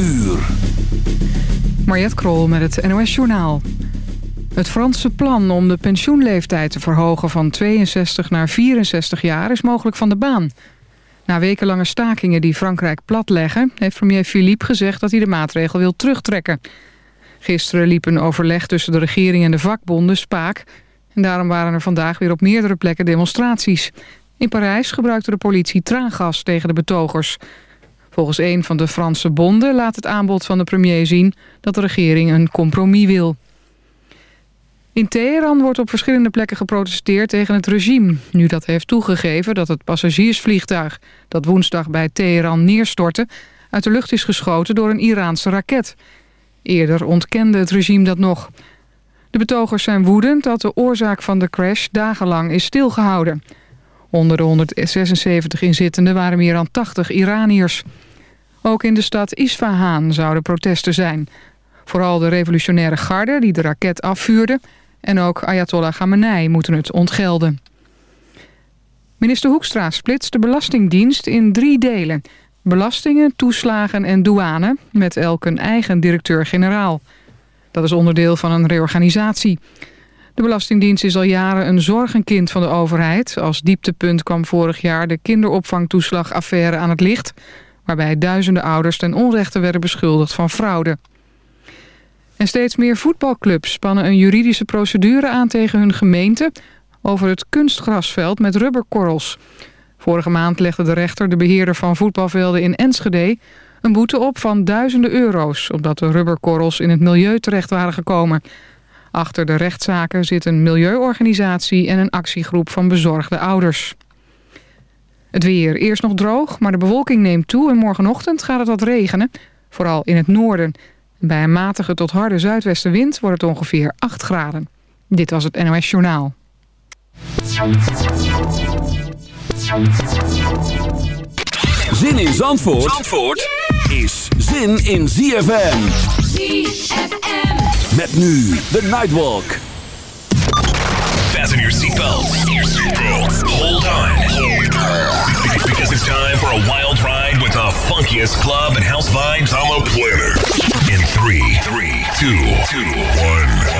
uur. Krol met het NOS Journaal. Het Franse plan om de pensioenleeftijd te verhogen van 62 naar 64 jaar is mogelijk van de baan. Na wekenlange stakingen die Frankrijk platleggen... heeft premier Philippe gezegd dat hij de maatregel wil terugtrekken. Gisteren liep een overleg tussen de regering en de vakbonden spaak... en daarom waren er vandaag weer op meerdere plekken demonstraties. In Parijs gebruikte de politie traangas tegen de betogers... Volgens een van de Franse bonden laat het aanbod van de premier zien... dat de regering een compromis wil. In Teheran wordt op verschillende plekken geprotesteerd tegen het regime... nu dat heeft toegegeven dat het passagiersvliegtuig... dat woensdag bij Teheran neerstortte... uit de lucht is geschoten door een Iraanse raket. Eerder ontkende het regime dat nog. De betogers zijn woedend dat de oorzaak van de crash dagenlang is stilgehouden... Onder de 176 inzittenden waren meer dan 80 Iraniërs. Ook in de stad Isfahan zouden protesten zijn. Vooral de revolutionaire garde die de raket afvuurde... en ook Ayatollah Khamenei moeten het ontgelden. Minister Hoekstra splitst de Belastingdienst in drie delen. Belastingen, toeslagen en douane... met elk een eigen directeur-generaal. Dat is onderdeel van een reorganisatie... De Belastingdienst is al jaren een zorgenkind van de overheid. Als dieptepunt kwam vorig jaar de kinderopvangtoeslagaffaire aan het licht... waarbij duizenden ouders ten onrechte werden beschuldigd van fraude. En steeds meer voetbalclubs spannen een juridische procedure aan tegen hun gemeente... over het kunstgrasveld met rubberkorrels. Vorige maand legde de rechter de beheerder van voetbalvelden in Enschede... een boete op van duizenden euro's... omdat de rubberkorrels in het milieu terecht waren gekomen... Achter de rechtszaken zit een milieuorganisatie en een actiegroep van bezorgde ouders. Het weer eerst nog droog, maar de bewolking neemt toe en morgenochtend gaat het wat regenen. Vooral in het noorden. Bij een matige tot harde zuidwestenwind wordt het ongeveer 8 graden. Dit was het NOS Journaal. Zin in Zandvoort, Zandvoort is zin in ZFM. ZFM. Met nu de Nightwalk. Fasten your seatbelts. Hold on. Because it's time for a wild ride with the funkiest club and house vibes on the planet. In three, three, two, two, one, one.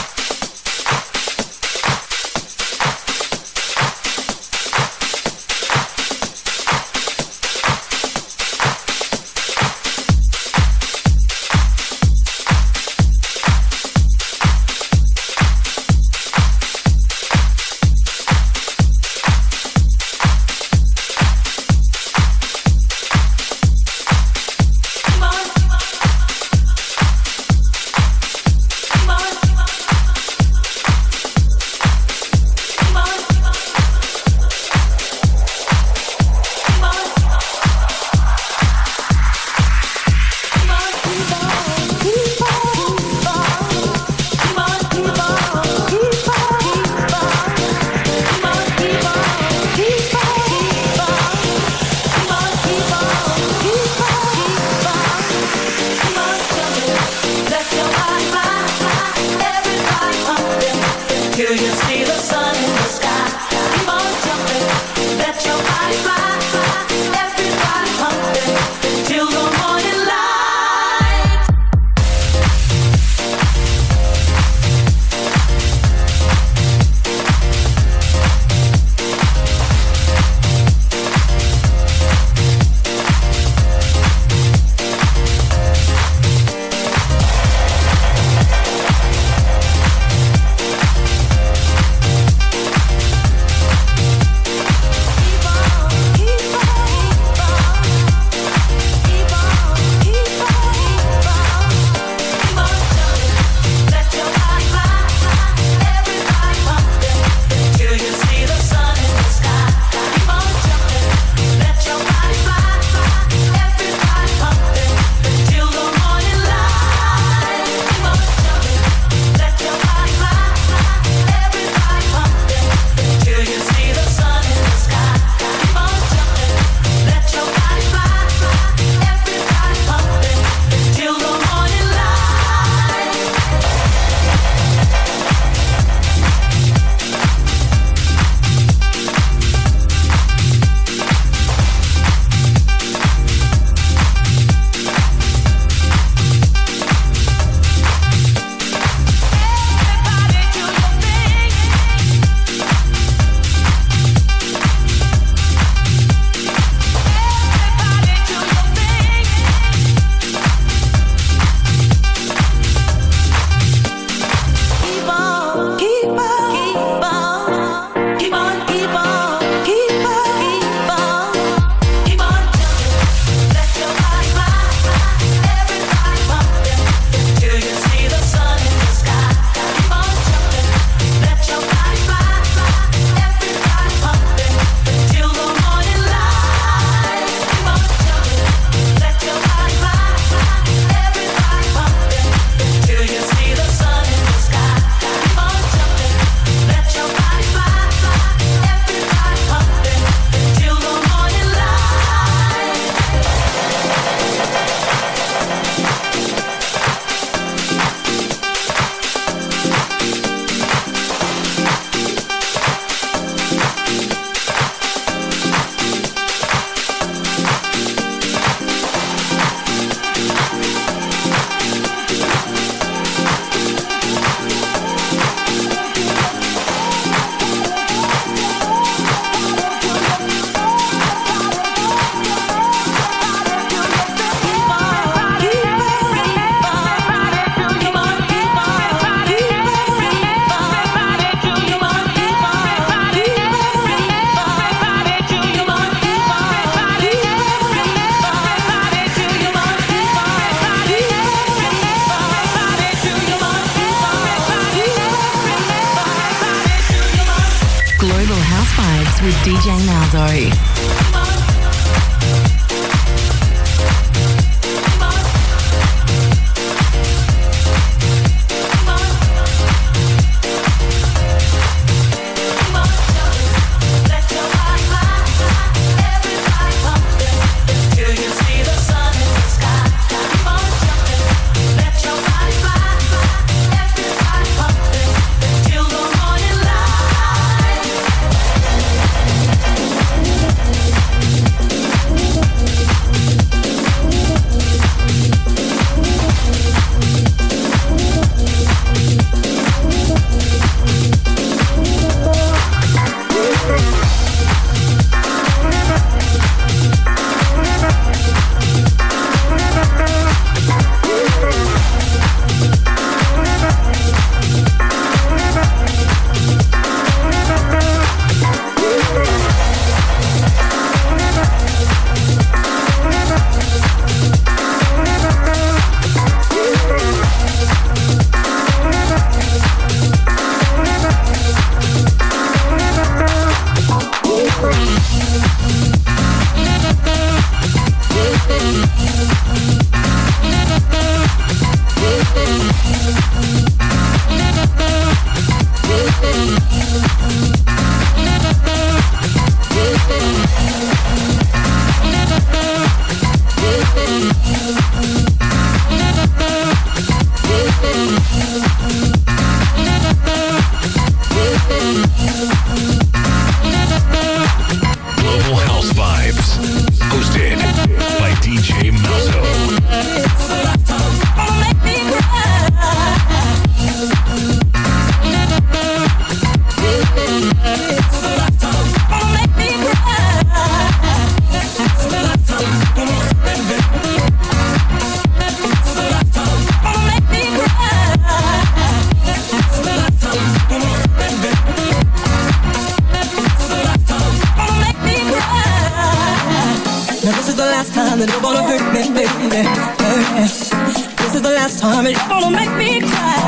That gonna make me cry.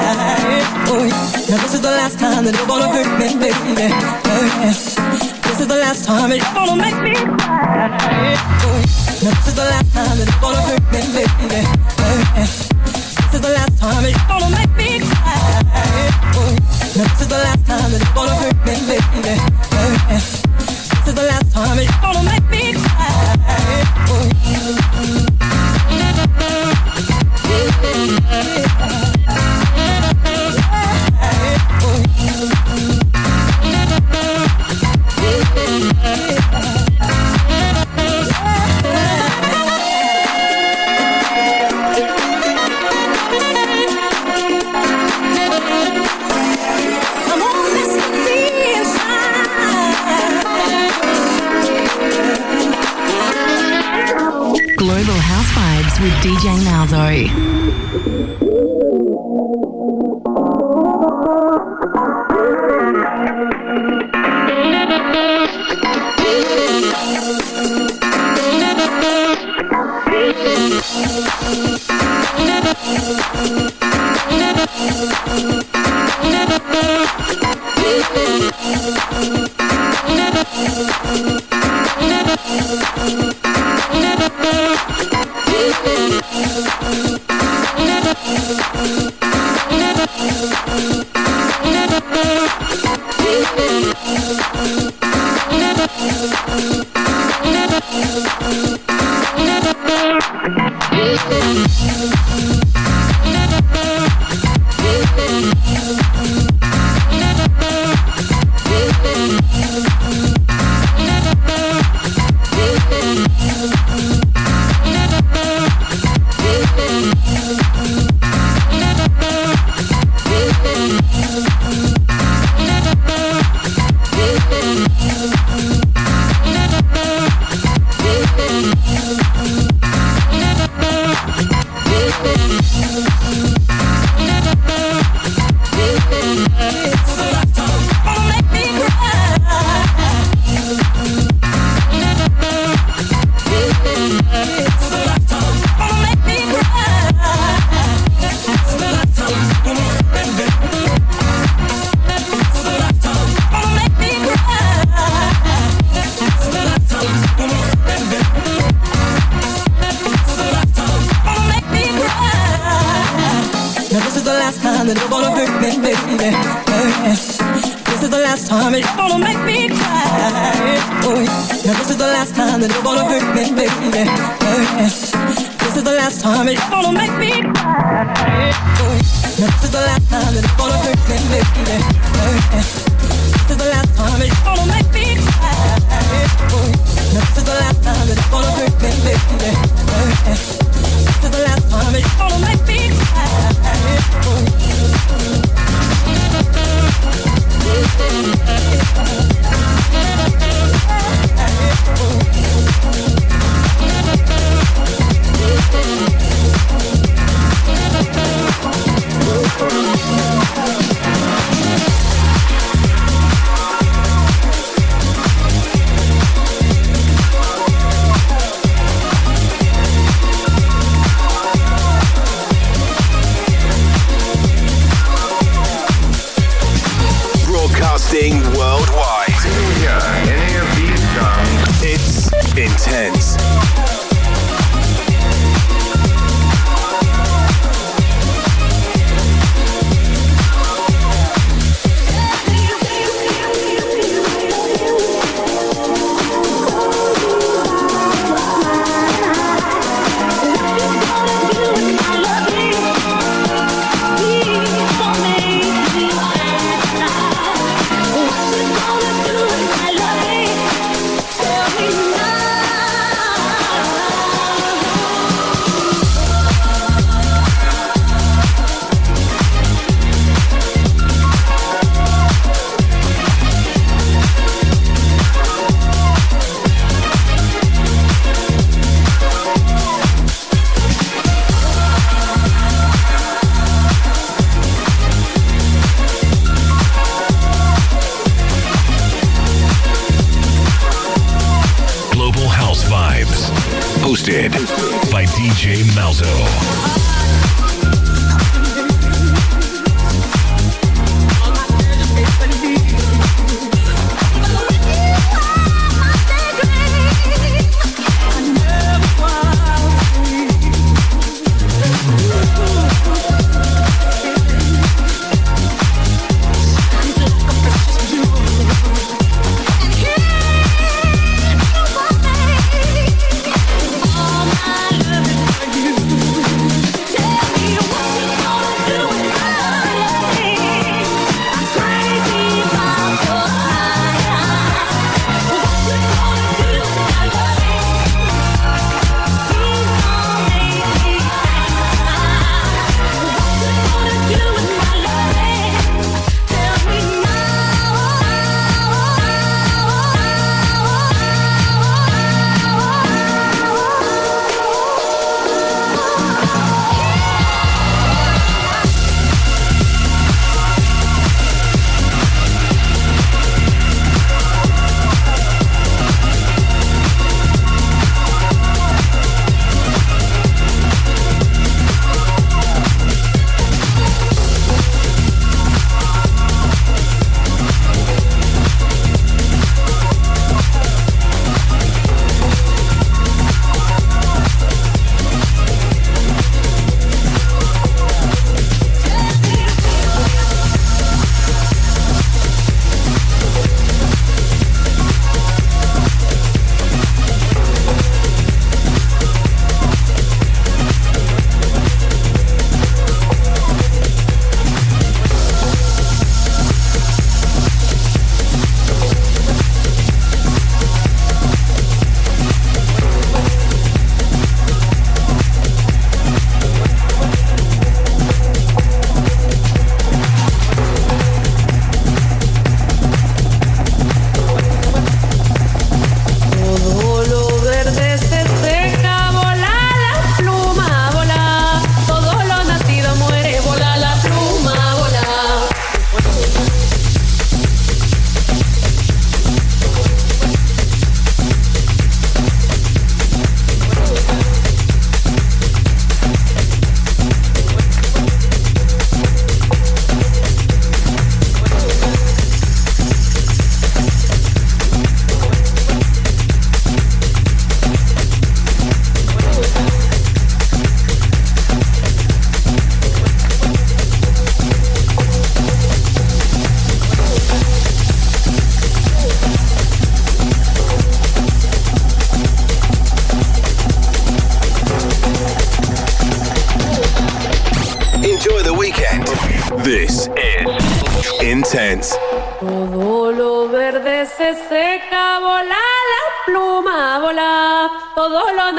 Oh, yeah. Now this is the last time that you're gonna hurt me, baby. Oh, yeah. This is the last time that you're gonna make me cry. Oh, yeah. Now this is the last time that you're gonna hurt me, baby. Oh, yeah. This is the last time that you're gonna make me cry. Oh, yeah. Now this is the last time that you're gonna hurt me, baby. Oh, yeah. This is the last time that you're gonna make me cry. Oh, Come Ik you.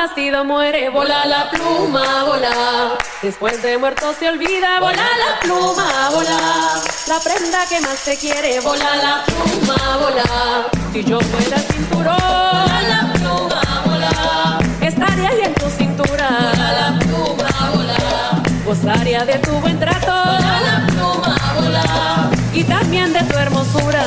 nacido muere, vola la pluma, vola. Después de muerto se olvida, vola la pluma, vola. La prenda que más te quiere, vola la pluma, vola. Si yo fuera cinturón, vola la pluma, vola. Estaría ahí en tu cintura, vola la pluma, vola. Gozaría de tu buen trato, vola la pluma, vola. Y también de tu hermosura,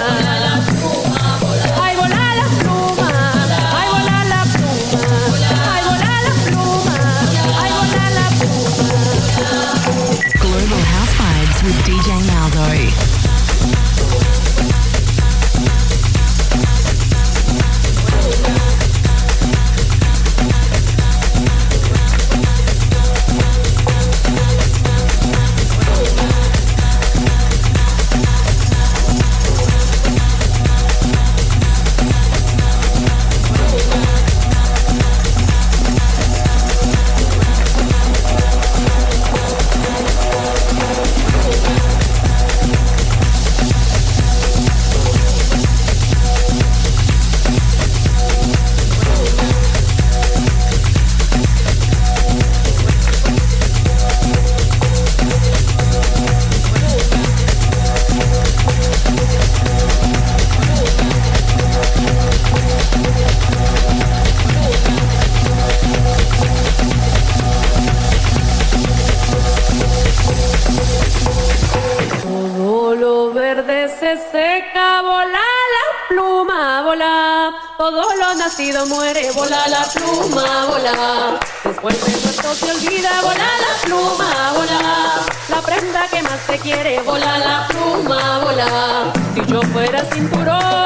quiere volar la pluma, volar. Si yo fuera cinturón.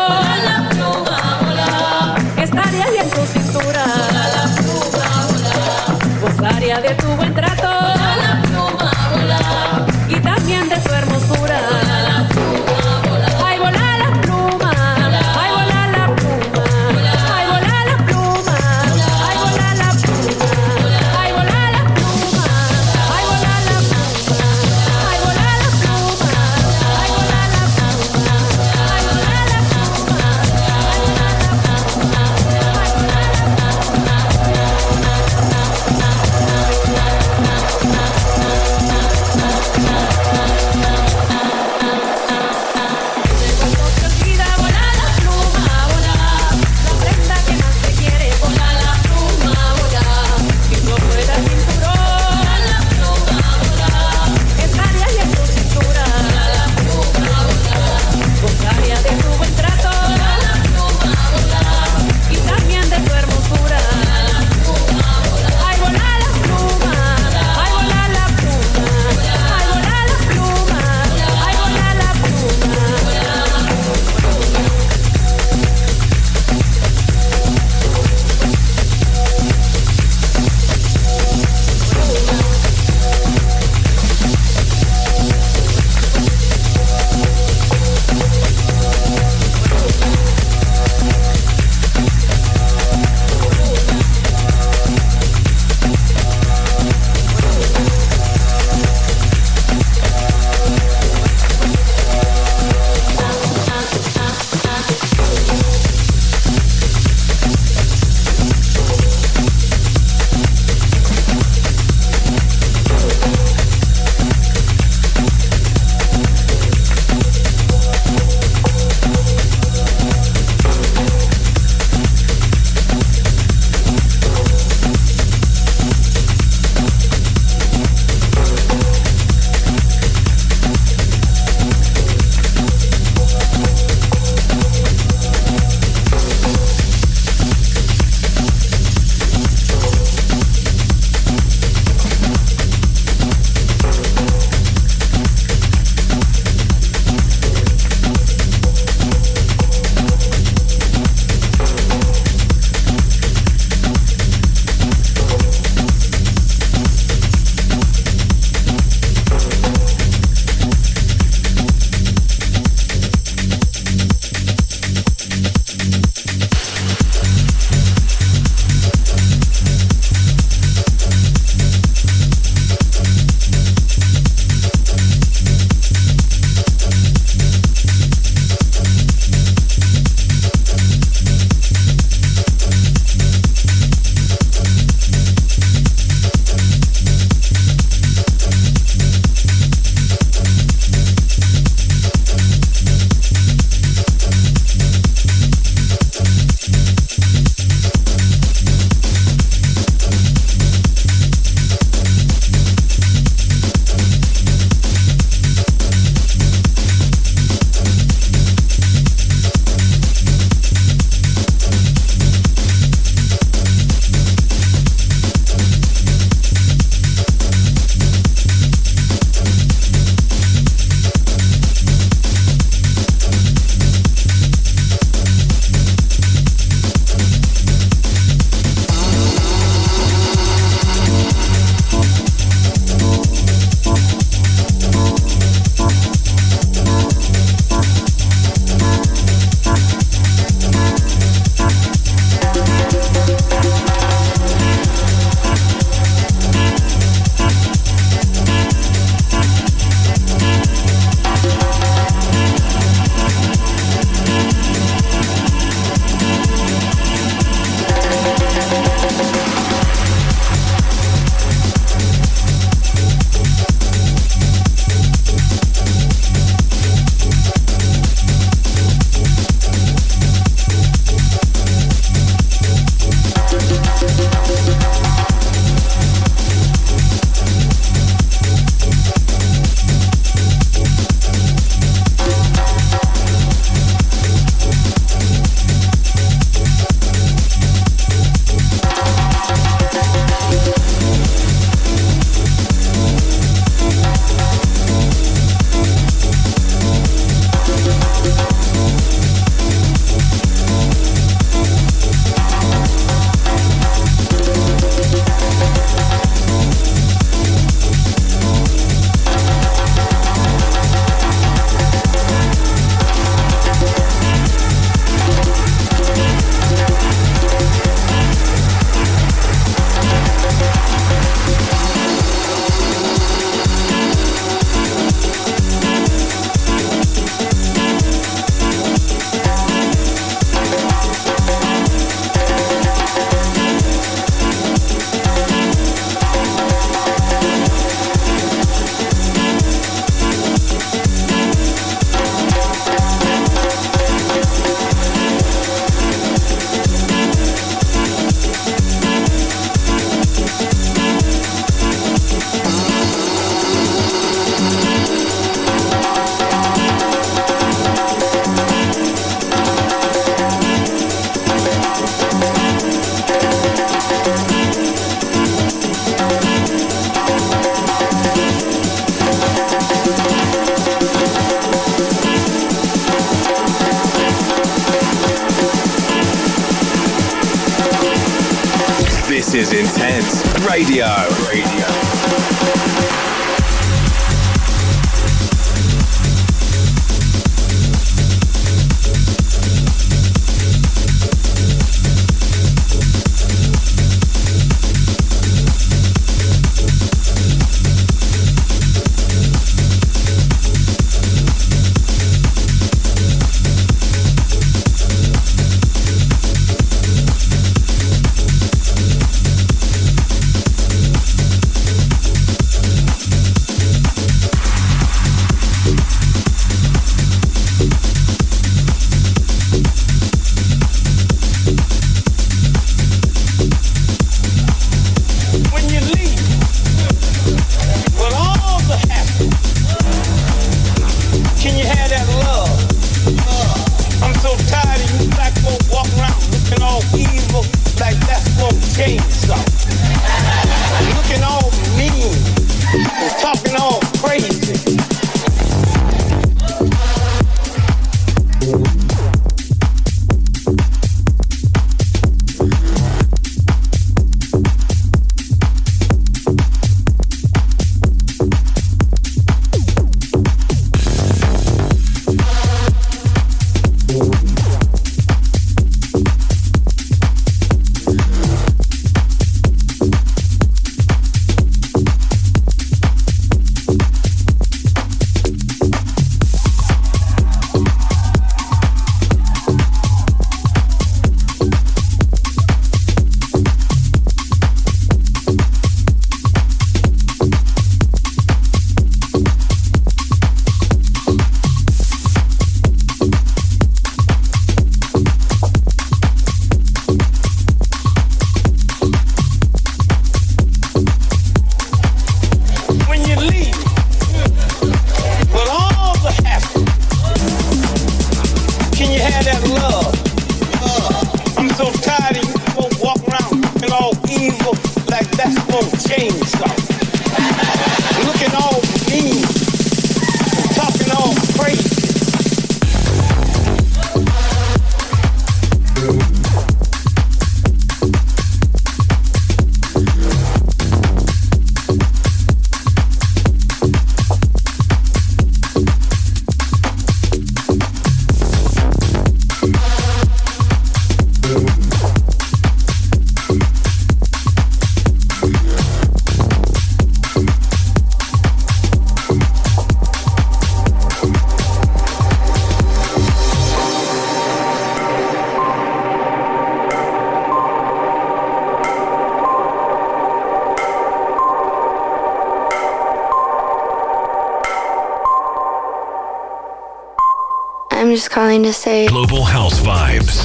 To say Global House Vibes,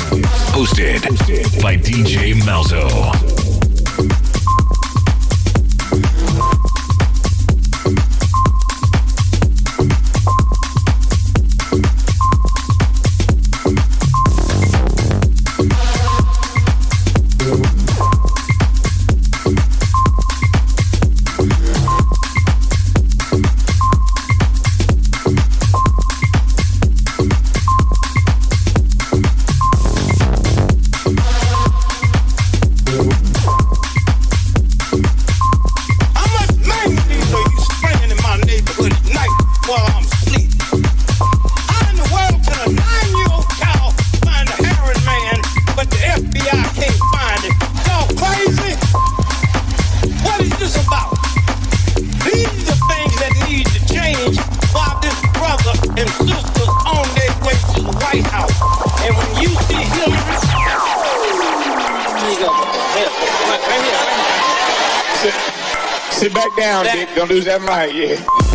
hosted by DJ Malzo. sit back down, Dick. Don't do that right, yeah.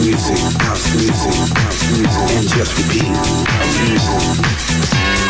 music, house music, house music, and just repeat. House music.